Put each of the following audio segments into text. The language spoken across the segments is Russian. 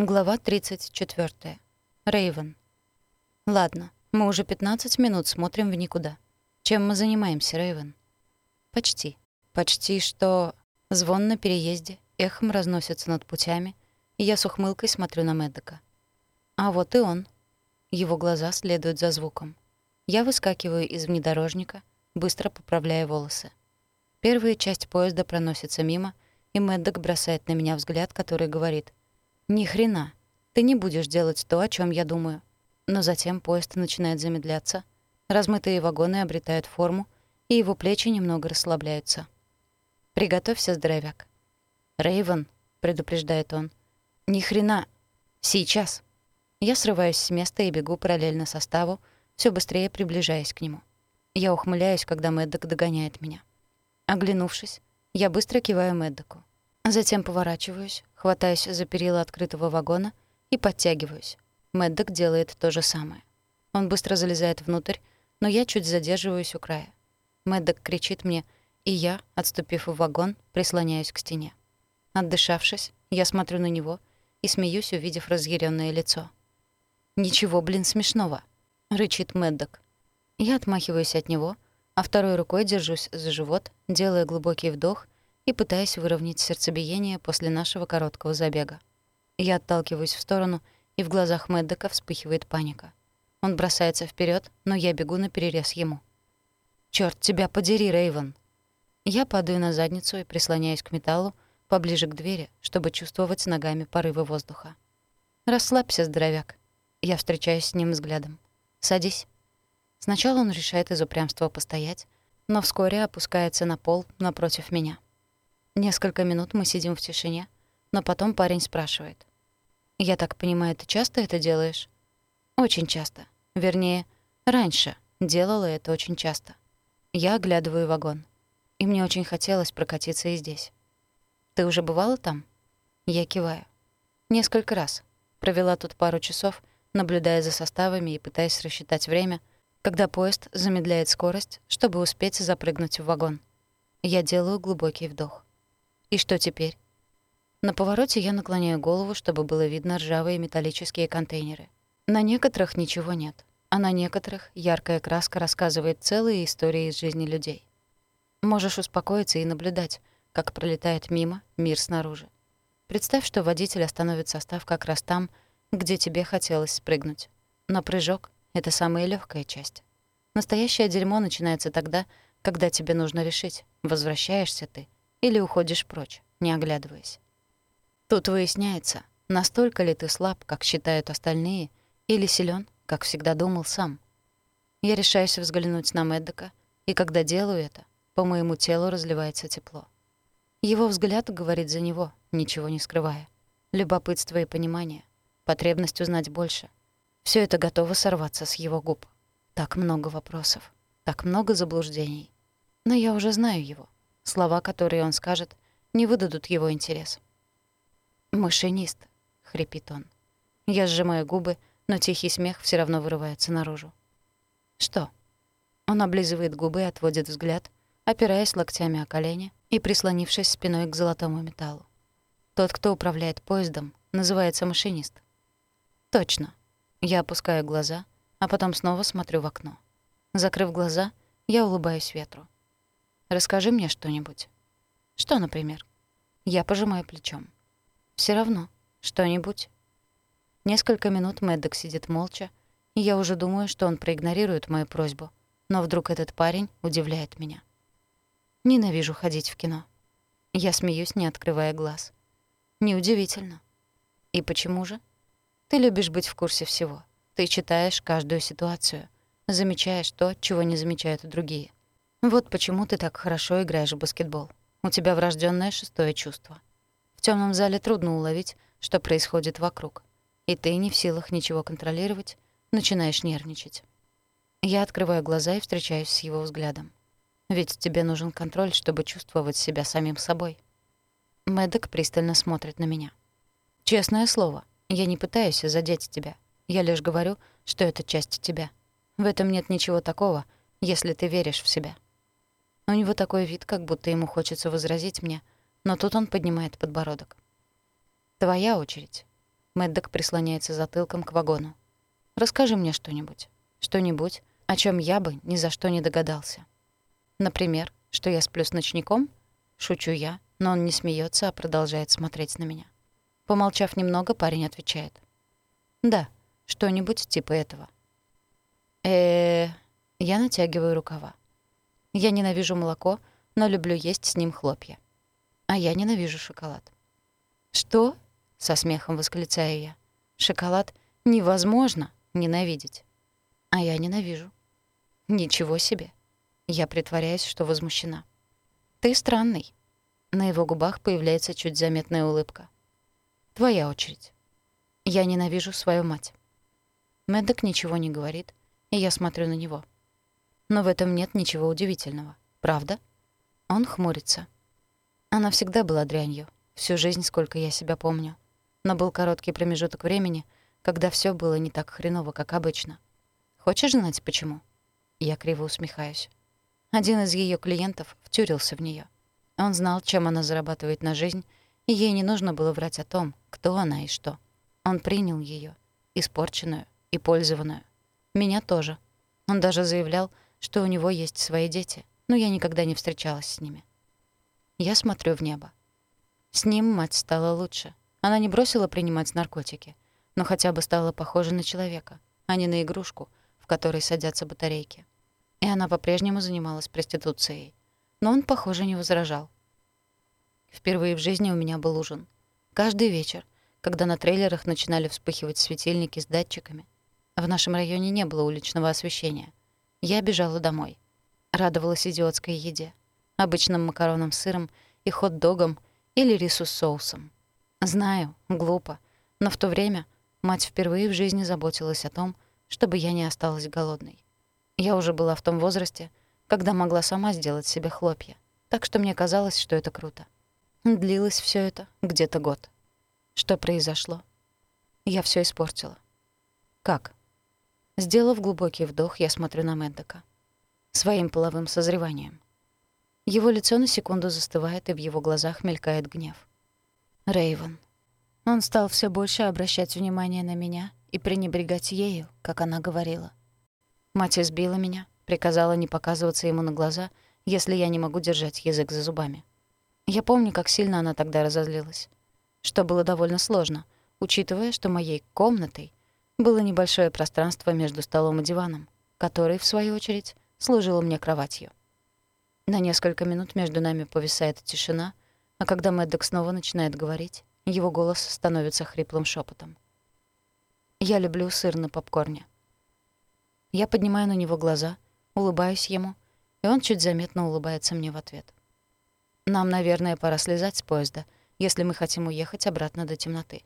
Глава 34. Рейвен. Ладно, мы уже 15 минут смотрим в никуда. Чем мы занимаемся, Рейвен? Почти. Почти что звон на переезде эхом разносится над путями, и я с ухмылкой смотрю на Мэддека. А вот и он. Его глаза следуют за звуком. Я выскакиваю из внедорожника, быстро поправляя волосы. Первая часть поезда проносится мимо, и Мэддек бросает на меня взгляд, который говорит — ни хрена. Ты не будешь делать то, о чем я думаю. Но затем поезд начинает замедляться, размытые вагоны обретают форму, и его плечи немного расслабляются. Приготовься, здоровяк. Рейвен, предупреждает он. Ни хрена. Сейчас. Я срываюсь с места и бегу параллельно составу, все быстрее приближаясь к нему. Я ухмыляюсь, когда Мэддок догоняет меня. Оглянувшись, я быстро киваю Мэддоку. Затем поворачиваюсь, хватаюсь за перила открытого вагона и подтягиваюсь. Мэддок делает то же самое. Он быстро залезает внутрь, но я чуть задерживаюсь у края. Мэддок кричит мне, и я, отступив в вагон, прислоняюсь к стене. Отдышавшись, я смотрю на него и смеюсь, увидев разъяренное лицо. «Ничего, блин, смешного», — рычит Мэддок. Я отмахиваюсь от него, а второй рукой держусь за живот, делая глубокий вдох — и пытаясь выровнять сердцебиение после нашего короткого забега. Я отталкиваюсь в сторону, и в глазах Мэддека вспыхивает паника. Он бросается вперед, но я бегу на перерез ему. «Чёрт, тебя подери, Рейвен!» Я падаю на задницу и прислоняюсь к металлу, поближе к двери, чтобы чувствовать ногами порывы воздуха. «Расслабься, здоровяк». Я встречаюсь с ним взглядом. «Садись». Сначала он решает из упрямства постоять, но вскоре опускается на пол напротив меня. Несколько минут мы сидим в тишине, но потом парень спрашивает. «Я так понимаю, ты часто это делаешь?» «Очень часто. Вернее, раньше делала это очень часто. Я оглядываю вагон. И мне очень хотелось прокатиться и здесь. «Ты уже бывала там?» Я киваю. «Несколько раз. Провела тут пару часов, наблюдая за составами и пытаясь рассчитать время, когда поезд замедляет скорость, чтобы успеть запрыгнуть в вагон. Я делаю глубокий вдох. И что теперь? На повороте я наклоняю голову, чтобы было видно ржавые металлические контейнеры. На некоторых ничего нет, а на некоторых яркая краска рассказывает целые истории из жизни людей. Можешь успокоиться и наблюдать, как пролетает мимо мир снаружи. Представь, что водитель остановит состав как раз там, где тебе хотелось спрыгнуть. Но прыжок — это самая легкая часть. Настоящее дерьмо начинается тогда, когда тебе нужно решить, возвращаешься ты или уходишь прочь, не оглядываясь. Тут выясняется, настолько ли ты слаб, как считают остальные, или силен, как всегда думал сам. Я решаюсь взглянуть на Мэддека, и когда делаю это, по моему телу разливается тепло. Его взгляд говорит за него, ничего не скрывая. Любопытство и понимание, потребность узнать больше. Все это готово сорваться с его губ. Так много вопросов, так много заблуждений. Но я уже знаю его. Слова, которые он скажет, не выдадут его интерес. «Машинист», — хрипит он. Я сжимаю губы, но тихий смех все равно вырывается наружу. «Что?» Он облизывает губы и отводит взгляд, опираясь локтями о колени и прислонившись спиной к золотому металлу. Тот, кто управляет поездом, называется машинист. Точно. Я опускаю глаза, а потом снова смотрю в окно. Закрыв глаза, я улыбаюсь ветру. Расскажи мне что-нибудь. Что, например? Я пожимаю плечом. Все равно. Что-нибудь. Несколько минут Мэддок сидит молча, и я уже думаю, что он проигнорирует мою просьбу. Но вдруг этот парень удивляет меня. Ненавижу ходить в кино. Я смеюсь, не открывая глаз. Неудивительно. И почему же? Ты любишь быть в курсе всего. Ты читаешь каждую ситуацию, замечаешь то, чего не замечают другие. Вот почему ты так хорошо играешь в баскетбол. У тебя врожденное шестое чувство. В темном зале трудно уловить, что происходит вокруг. И ты не в силах ничего контролировать, начинаешь нервничать. Я открываю глаза и встречаюсь с его взглядом. Ведь тебе нужен контроль, чтобы чувствовать себя самим собой. Мэддок пристально смотрит на меня. Честное слово, я не пытаюсь задеть тебя. Я лишь говорю, что это часть тебя. В этом нет ничего такого, если ты веришь в себя. У него такой вид, как будто ему хочется возразить мне, но тут он поднимает подбородок. «Твоя очередь. Мэддок прислоняется затылком к вагону. «Расскажи мне что-нибудь. Что-нибудь, о чем я бы ни за что не догадался. Например, что я сплю с ночником? Шучу я, но он не смеется, а продолжает смотреть на меня. Помолчав немного, парень отвечает. «Да, что-нибудь типа этого». э Я натягиваю рукава. Я ненавижу молоко, но люблю есть с ним хлопья. А я ненавижу шоколад. «Что?» — со смехом восклицаю я. «Шоколад невозможно ненавидеть. А я ненавижу». «Ничего себе!» Я притворяюсь, что возмущена. «Ты странный». На его губах появляется чуть заметная улыбка. «Твоя очередь». Я ненавижу свою мать. Мэддок ничего не говорит, и я смотрю на него. Но в этом нет ничего удивительного. Правда? Он хмурится. Она всегда была дрянью. Всю жизнь, сколько я себя помню. Но был короткий промежуток времени, когда все было не так хреново, как обычно. Хочешь знать, почему? Я криво усмехаюсь. Один из ее клиентов втюрился в нее. Он знал, чем она зарабатывает на жизнь, и ей не нужно было врать о том, кто она и что. Он принял ее, испорченную и пользованную. Меня тоже. Он даже заявлял, что у него есть свои дети, но я никогда не встречалась с ними. Я смотрю в небо. С ним мать стала лучше. Она не бросила принимать наркотики, но хотя бы стала похожа на человека, а не на игрушку, в которой садятся батарейки и она по-прежнему занималась проституцией. Но он, похоже, не возражал. Впервые в жизни у меня был ужин. Каждый вечер, когда на трейлерах начинали вспыхивать светильники с датчиками, в нашем районе не было уличного освещения. Я бежала домой. Радовалась идиотской еде. Обычным макаронам с сыром и хот-догом или рису с соусом. Знаю, глупо, но в то время мать впервые в жизни заботилась о том, чтобы я не осталась голодной. Я уже была в том возрасте, когда могла сама сделать себе хлопья, так что мне казалось, что это круто. Длилось все это где-то год. Что произошло? Я все испортила. Как? Сделав глубокий вдох, я смотрю на Мэддока. Своим половым созреванием. Его лицо на секунду застывает, и в его глазах мелькает гнев. Рейвен. Он стал все больше обращать внимание на меня и пренебрегать ею, как она говорила. Мать избила меня, приказала не показываться ему на глаза, если я не могу держать язык за зубами. Я помню, как сильно она тогда разозлилась. Что было довольно сложно, учитывая, что моей комнатой было небольшое пространство между столом и диваном, который, в свою очередь, служил мне кроватью. На несколько минут между нами повисает тишина, а когда Мэддок снова начинает говорить, его голос становится хриплым шепотом. «Я люблю сыр на попкорне. Я поднимаю на него глаза, улыбаюсь ему, и он чуть заметно улыбается мне в ответ. Нам, наверное, пора слезать с поезда, если мы хотим уехать обратно до темноты.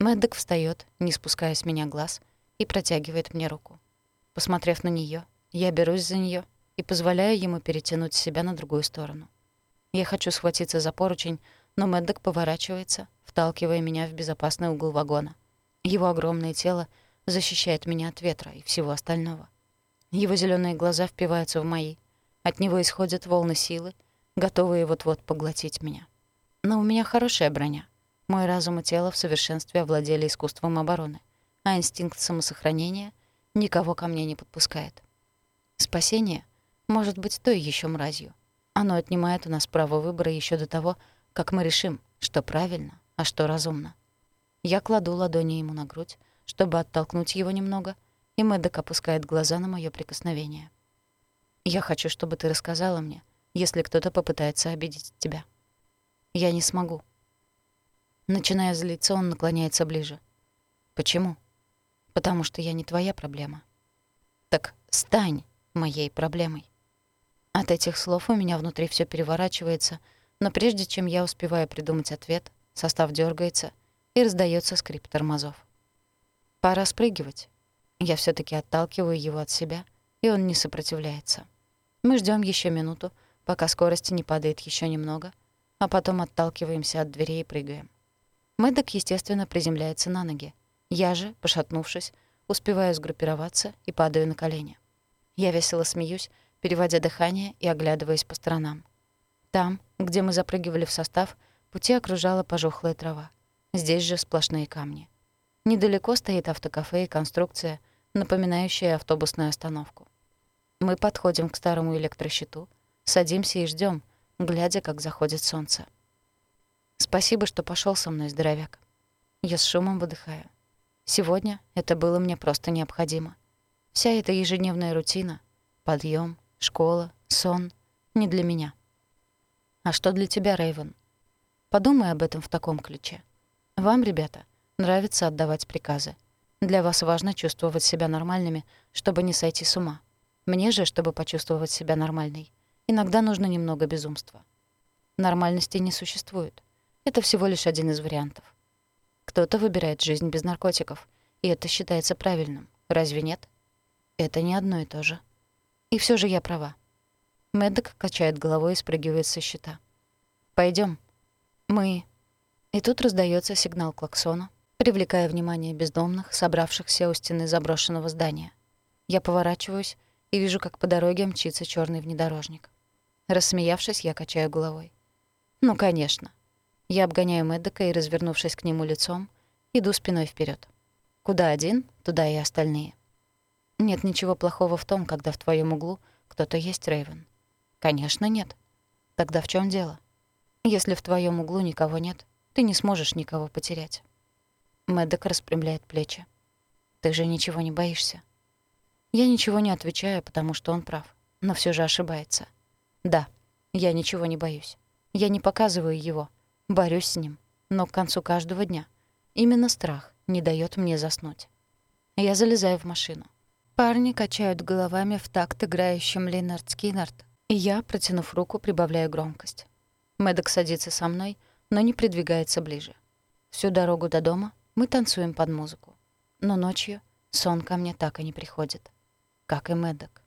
Мэддок встаёт, не спуская с меня глаз, и протягивает мне руку. Посмотрев на неё, я берусь за неё и позволяю ему перетянуть себя на другую сторону. Я хочу схватиться за поручень, но Мэддок поворачивается, вталкивая меня в безопасный угол вагона. Его огромное тело — защищает меня от ветра и всего остального. Его зеленые глаза впиваются в мои. От него исходят волны силы, готовые вот-вот поглотить меня. Но у меня хорошая броня. Мой разум и тело в совершенстве овладели искусством обороны, а инстинкт самосохранения никого ко мне не подпускает. Спасение может быть той еще мразью. Оно отнимает у нас право выбора еще до того, как мы решим, что правильно, а что разумно. Я кладу ладони ему на грудь, чтобы оттолкнуть его немного, и Мэддок опускает глаза на моё прикосновение. «Я хочу, чтобы ты рассказала мне, если кто-то попытается обидеть тебя. Я не смогу». Начиная злиться, он наклоняется ближе. «Почему?» «Потому что я не твоя проблема». «Так стань моей проблемой». От этих слов у меня внутри всё переворачивается, но прежде чем я успеваю придумать ответ, состав дёргается и раздаётся скрип тормозов. Пора спрыгивать. Я все таки отталкиваю его от себя, и он не сопротивляется. Мы ждем еще минуту, пока скорость не падает еще немного, а потом отталкиваемся от двери и прыгаем. Мэддок, естественно, приземляется на ноги. Я же, пошатнувшись, успеваю сгруппироваться и падаю на колени. Я весело смеюсь, переводя дыхание и оглядываясь по сторонам. Там, где мы запрыгивали в состав, пути окружала пожухлая трава. Здесь же сплошные камни. Недалеко стоит автокафе и конструкция, напоминающая автобусную остановку. Мы подходим к старому электрощиту, садимся и ждем, глядя, как заходит солнце. Спасибо, что пошел со мной, здоровяк. Я с шумом выдыхаю. Сегодня это было мне просто необходимо. Вся эта ежедневная рутина — подъем, школа, сон — не для меня. А что для тебя, Рейвен? Подумай об этом в таком ключе. Вам, ребята, нравится отдавать приказы. Для вас важно чувствовать себя нормальными, чтобы не сойти с ума. Мне же, чтобы почувствовать себя нормальной, иногда нужно немного безумства. Нормальности не существует. Это всего лишь один из вариантов. Кто-то выбирает жизнь без наркотиков, и это считается правильным. Разве нет? Это не одно и то же. И все же я права. Мэддок качает головой и спрыгивает со щита. Пойдем. Мы... И тут раздается сигнал клаксона, привлекая внимание бездомных, собравшихся у стены заброшенного здания. Я поворачиваюсь и вижу, как по дороге мчится черный внедорожник. Рассмеявшись, я качаю головой. «Ну, конечно». Я обгоняю Мэддока и, развернувшись к нему лицом, иду спиной вперед. Куда один, туда и остальные. Нет ничего плохого в том, когда в твоем углу кто-то есть, Рейвен. Конечно, нет. Тогда в чем дело? Если в твоем углу никого нет, ты не сможешь никого потерять. Мэддок распрямляет плечи. Ты же ничего не боишься. Я ничего не отвечаю, потому что он прав, но все же ошибается. Да, я ничего не боюсь. Я не показываю его, борюсь с ним, но к концу каждого дня именно страх не дает мне заснуть. Я залезаю в машину. Парни качают головами в такт играющим Линард Скиннард, и я, протянув руку, прибавляю громкость. Мэддок садится со мной, но не придвигается ближе. Всю дорогу до дома мы танцуем под музыку. Но ночью сон ко мне так и не приходит как и Мэддок.